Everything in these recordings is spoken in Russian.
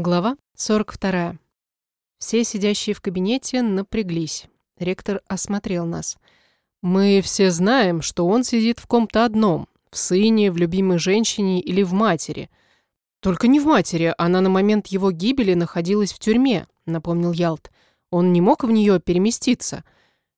Глава 42. Все сидящие в кабинете напряглись. Ректор осмотрел нас. «Мы все знаем, что он сидит в ком-то одном, в сыне, в любимой женщине или в матери. Только не в матери, она на момент его гибели находилась в тюрьме», — напомнил Ялт. «Он не мог в нее переместиться».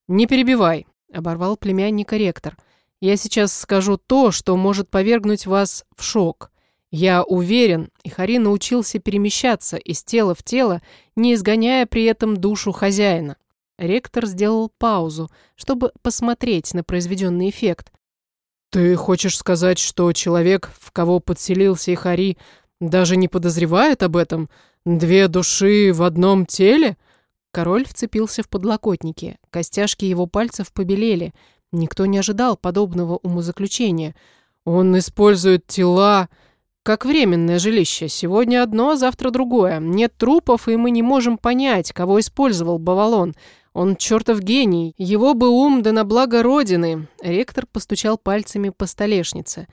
«Не перебивай», — оборвал племянника ректор. «Я сейчас скажу то, что может повергнуть вас в шок». Я уверен, Ихари научился перемещаться из тела в тело, не изгоняя при этом душу хозяина. Ректор сделал паузу, чтобы посмотреть на произведенный эффект. «Ты хочешь сказать, что человек, в кого подселился Ихари, даже не подозревает об этом? Две души в одном теле?» Король вцепился в подлокотники, костяшки его пальцев побелели. Никто не ожидал подобного умозаключения. «Он использует тела...» Как временное жилище. Сегодня одно, а завтра другое. Нет трупов, и мы не можем понять, кого использовал Бавалон. Он чертов гений. Его бы ум да на благо Родины. Ректор постучал пальцами по столешнице.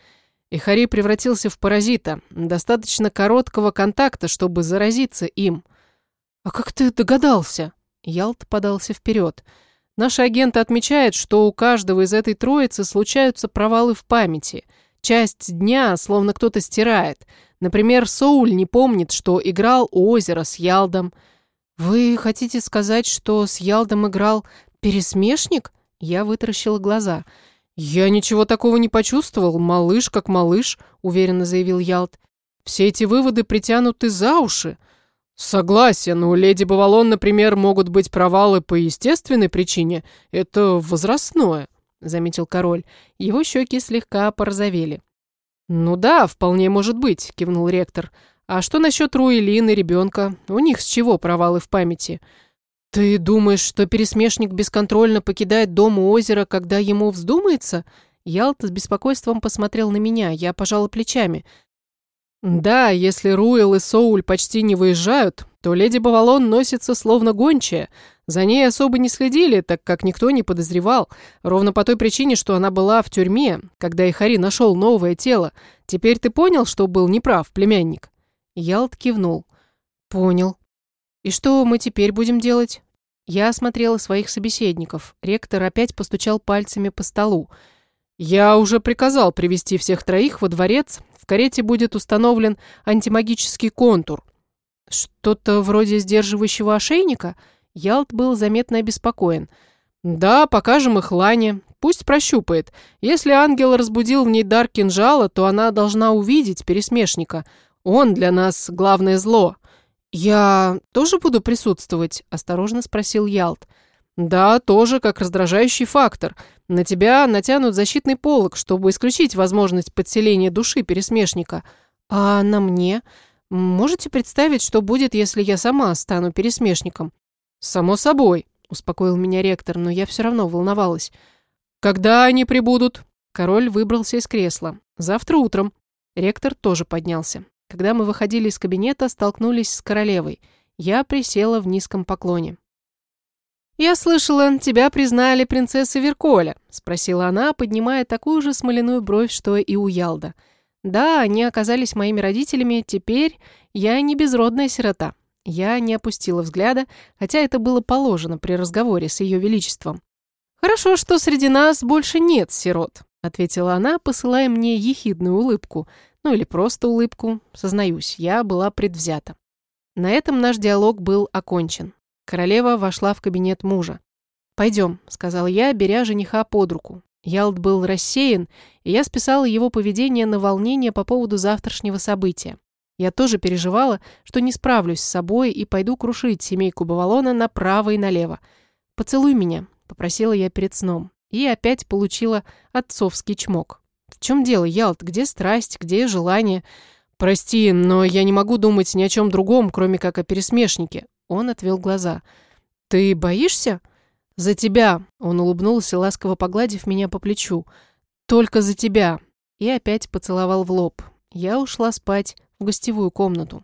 Ихари превратился в паразита. Достаточно короткого контакта, чтобы заразиться им. «А как ты догадался?» Ялт подался вперед. «Наши агенты отмечают, что у каждого из этой троицы случаются провалы в памяти – Часть дня словно кто-то стирает. Например, Соуль не помнит, что играл у озера с Ялдом. «Вы хотите сказать, что с Ялдом играл пересмешник?» Я вытаращила глаза. «Я ничего такого не почувствовал. Малыш как малыш», — уверенно заявил Ялд. «Все эти выводы притянуты за уши». «Согласен, у леди Бавалон, например, могут быть провалы по естественной причине. Это возрастное». — заметил король. Его щеки слегка порозовели. «Ну да, вполне может быть», — кивнул ректор. «А что насчет Руэлины, ребенка? У них с чего провалы в памяти?» «Ты думаешь, что пересмешник бесконтрольно покидает дом у озера, когда ему вздумается?» Ялт с беспокойством посмотрел на меня, я пожала плечами. «Да, если Руэл и Соуль почти не выезжают, то леди Бавалон носится словно гончая. За ней особо не следили, так как никто не подозревал. Ровно по той причине, что она была в тюрьме, когда Ихари нашел новое тело. Теперь ты понял, что был неправ, племянник?» Ялт кивнул. «Понял. И что мы теперь будем делать?» Я осмотрела своих собеседников. Ректор опять постучал пальцами по столу. «Я уже приказал привести всех троих во дворец. В карете будет установлен антимагический контур. «Что-то вроде сдерживающего ошейника?» Ялт был заметно обеспокоен. «Да, покажем их Лане. Пусть прощупает. Если ангел разбудил в ней дар кинжала, то она должна увидеть пересмешника. Он для нас главное зло». «Я тоже буду присутствовать?» – осторожно спросил Ялт. «Да, тоже как раздражающий фактор. На тебя натянут защитный полог, чтобы исключить возможность подселения души пересмешника. А на мне? Можете представить, что будет, если я сама стану пересмешником? Само собой, успокоил меня ректор, но я все равно волновалась. Когда они прибудут? Король выбрался из кресла. Завтра утром. Ректор тоже поднялся. Когда мы выходили из кабинета, столкнулись с королевой. Я присела в низком поклоне. «Я слышала, тебя признали принцессой Верколя», — спросила она, поднимая такую же смоляную бровь, что и у Ялда. Да, они оказались моими родителями, теперь я не безродная сирота. Я не опустила взгляда, хотя это было положено при разговоре с ее величеством. «Хорошо, что среди нас больше нет сирот», — ответила она, посылая мне ехидную улыбку. Ну или просто улыбку, сознаюсь, я была предвзята. На этом наш диалог был окончен. Королева вошла в кабинет мужа. «Пойдем», — сказал я, беря жениха под руку. Ялд был рассеян, и я списала его поведение на волнение по поводу завтрашнего события. Я тоже переживала, что не справлюсь с собой и пойду крушить семейку Бавалона направо и налево. «Поцелуй меня», — попросила я перед сном. И опять получила отцовский чмок. «В чем дело, Ялт? Где страсть? Где желание?» «Прости, но я не могу думать ни о чем другом, кроме как о пересмешнике». Он отвел глаза. «Ты боишься?» «За тебя!» — он улыбнулся, ласково погладив меня по плечу. «Только за тебя!» И опять поцеловал в лоб. Я ушла спать в гостевую комнату.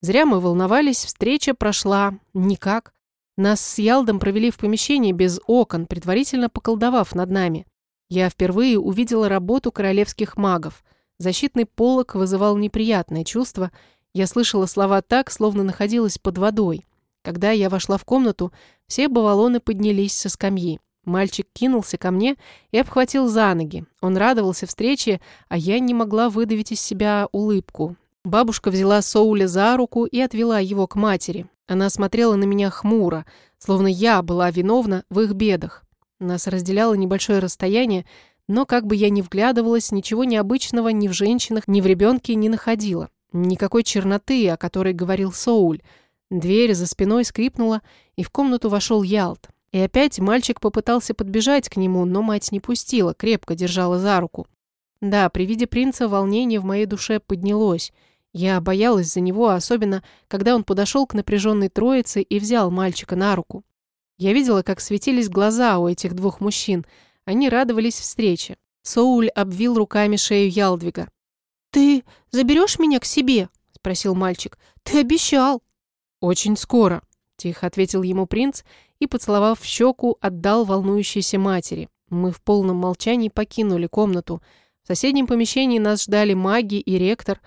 Зря мы волновались, встреча прошла никак. Нас с Ялдом провели в помещении без окон, предварительно поколдовав над нами. Я впервые увидела работу королевских магов. Защитный полог вызывал неприятное чувство. Я слышала слова так, словно находилась под водой. Когда я вошла в комнату, все бавалоны поднялись со скамьи. Мальчик кинулся ко мне и обхватил за ноги. Он радовался встрече, а я не могла выдавить из себя улыбку. Бабушка взяла Соуля за руку и отвела его к матери. Она смотрела на меня хмуро, словно я была виновна в их бедах. Нас разделяло небольшое расстояние, но как бы я ни вглядывалась, ничего необычного ни в женщинах, ни в ребенке не находила. Никакой черноты, о которой говорил Соуль. Дверь за спиной скрипнула, и в комнату вошел Ялт. И опять мальчик попытался подбежать к нему, но мать не пустила, крепко держала за руку. Да, при виде принца волнение в моей душе поднялось. Я боялась за него, особенно, когда он подошел к напряженной троице и взял мальчика на руку. Я видела, как светились глаза у этих двух мужчин. Они радовались встрече. Соуль обвил руками шею Ялдвига. «Ты заберешь меня к себе?» – спросил мальчик. «Ты обещал». «Очень скоро», – тихо ответил ему принц и, поцеловав в щеку, отдал волнующейся матери. Мы в полном молчании покинули комнату. В соседнем помещении нас ждали маги и ректор.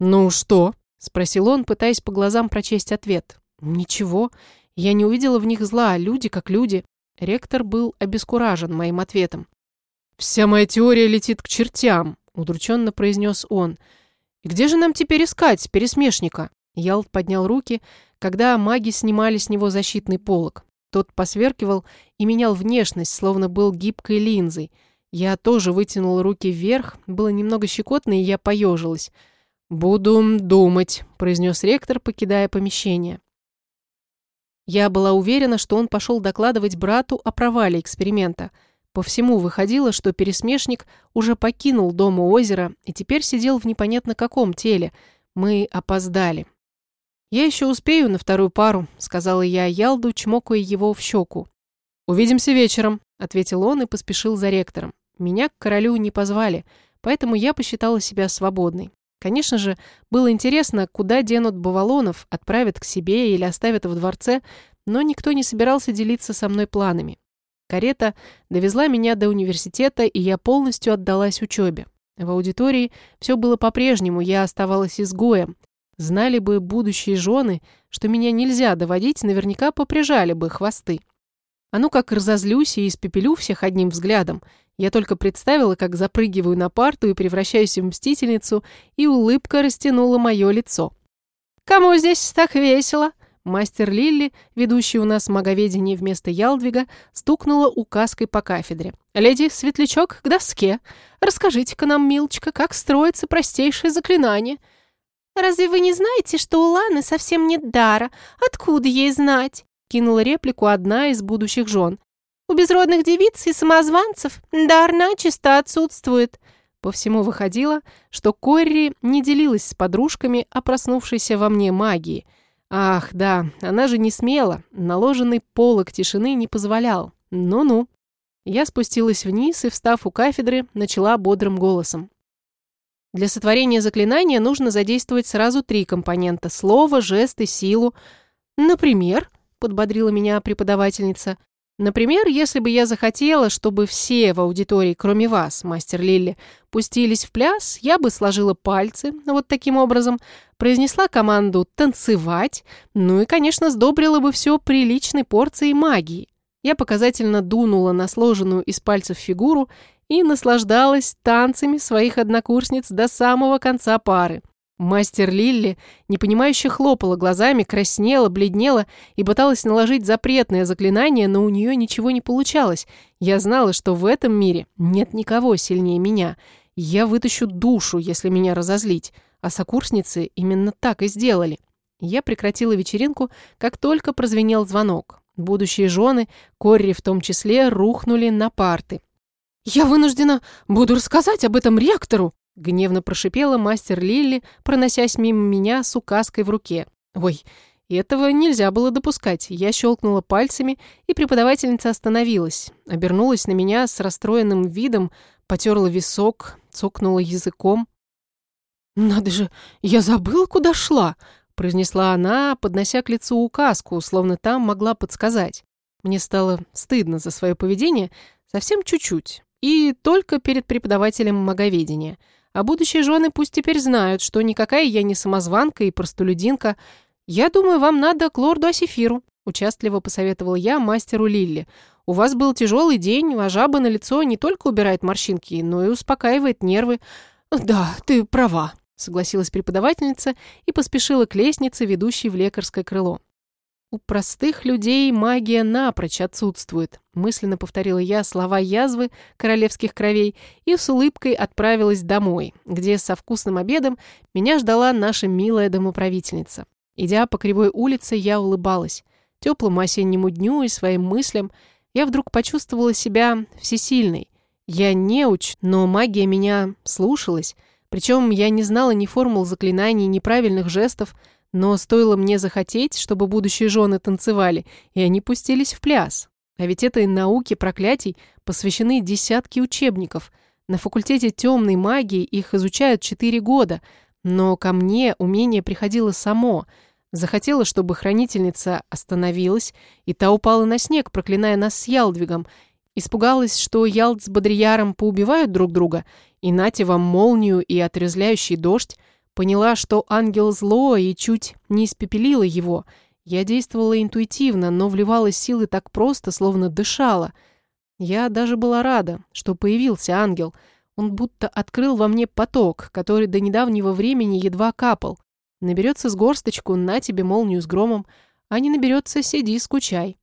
«Ну что?» – спросил он, пытаясь по глазам прочесть ответ. «Ничего. Я не увидела в них зла, люди как люди». Ректор был обескуражен моим ответом. «Вся моя теория летит к чертям», удрученно произнес он. «И где же нам теперь искать пересмешника?» Ялт поднял руки, когда маги снимали с него защитный полог. Тот посверкивал и менял внешность, словно был гибкой линзой. Я тоже вытянул руки вверх, было немного щекотно, и я поежилась. «Буду думать», — произнес ректор, покидая помещение. Я была уверена, что он пошел докладывать брату о провале эксперимента — по всему выходило, что пересмешник уже покинул дом у озера и теперь сидел в непонятно каком теле. Мы опоздали. «Я еще успею на вторую пару», — сказала я Ялду, чмокая его в щеку. «Увидимся вечером», — ответил он и поспешил за ректором. Меня к королю не позвали, поэтому я посчитала себя свободной. Конечно же, было интересно, куда денут Бавалонов, отправят к себе или оставят в дворце, но никто не собирался делиться со мной планами. Карета довезла меня до университета, и я полностью отдалась учебе. В аудитории все было по-прежнему, я оставалась изгоем. Знали бы будущие жены, что меня нельзя доводить, наверняка поприжали бы хвосты. А ну как разозлюсь и испепелю всех одним взглядом. Я только представила, как запрыгиваю на парту и превращаюсь в мстительницу, и улыбка растянула мое лицо. «Кому здесь так весело?» Мастер Лилли, ведущий у нас маговедение вместо Ялдвига, стукнула указкой по кафедре. «Леди Светлячок к доске. Расскажите-ка нам, милочка, как строится простейшее заклинание». «Разве вы не знаете, что у Ланы совсем нет дара? Откуда ей знать?» Кинула реплику одна из будущих жен. «У безродных девиц и самозванцев дар начисто отсутствует». По всему выходило, что Корри не делилась с подружками о проснувшейся во мне магии – Ах, да, она же не смела. Наложенный полог тишины не позволял. Ну-ну. Я спустилась вниз и, встав у кафедры, начала бодрым голосом. Для сотворения заклинания нужно задействовать сразу три компонента – слово, жест и силу. Например, подбодрила меня преподавательница, Например, если бы я захотела, чтобы все в аудитории, кроме вас, мастер Лилли, пустились в пляс, я бы сложила пальцы вот таким образом, произнесла команду «танцевать», ну и, конечно, сдобрила бы все приличной порцией магии. Я показательно дунула на сложенную из пальцев фигуру и наслаждалась танцами своих однокурсниц до самого конца пары. Мастер Лилли, непонимающе хлопала глазами, краснела, бледнела и пыталась наложить запретное заклинание, но у нее ничего не получалось. Я знала, что в этом мире нет никого сильнее меня. Я вытащу душу, если меня разозлить. А сокурсницы именно так и сделали. Я прекратила вечеринку, как только прозвенел звонок. Будущие жены, Корри в том числе, рухнули на парты. «Я вынуждена буду рассказать об этом ректору!» Гневно прошипела мастер Лилли, проносясь мимо меня с указкой в руке. «Ой, этого нельзя было допускать. Я щелкнула пальцами, и преподавательница остановилась. Обернулась на меня с расстроенным видом, потерла висок, цокнула языком. «Надо же, я забыла, куда шла!» произнесла она, поднося к лицу указку, словно там могла подсказать. Мне стало стыдно за свое поведение, совсем чуть-чуть, и только перед преподавателем маговедения – А будущие жены пусть теперь знают, что никакая я не самозванка и простолюдинка. Я думаю, вам надо к лорду Асифиру», – участливо посоветовал я мастеру Лилли. «У вас был тяжелый день, а жаба на лицо не только убирает морщинки, но и успокаивает нервы». «Да, ты права», – согласилась преподавательница и поспешила к лестнице, ведущей в лекарское крыло. «У простых людей магия напрочь отсутствует», мысленно повторила я слова язвы королевских кровей и с улыбкой отправилась домой, где со вкусным обедом меня ждала наша милая домоправительница. Идя по кривой улице, я улыбалась. Теплому осеннему дню и своим мыслям я вдруг почувствовала себя всесильной. Я неуч, но магия меня слушалась. Причем я не знала ни формул заклинаний, ни правильных жестов, но стоило мне захотеть, чтобы будущие жены танцевали, и они пустились в пляс. А ведь этой науке проклятий посвящены десятки учебников. На факультете темной магии их изучают четыре года, но ко мне умение приходило само. Захотела, чтобы хранительница остановилась, и та упала на снег, проклиная нас с Ялдвигом. Испугалась, что Ялд с Бодрияром поубивают друг друга, и нате вам молнию и отрезляющий дождь, Поняла, что ангел зло и чуть не испепелила его. Я действовала интуитивно, но вливала силы так просто, словно дышала. Я даже была рада, что появился ангел. Он будто открыл во мне поток, который до недавнего времени едва капал. Наберется с горсточку, на тебе молнию с громом, а не наберется, сиди, скучай.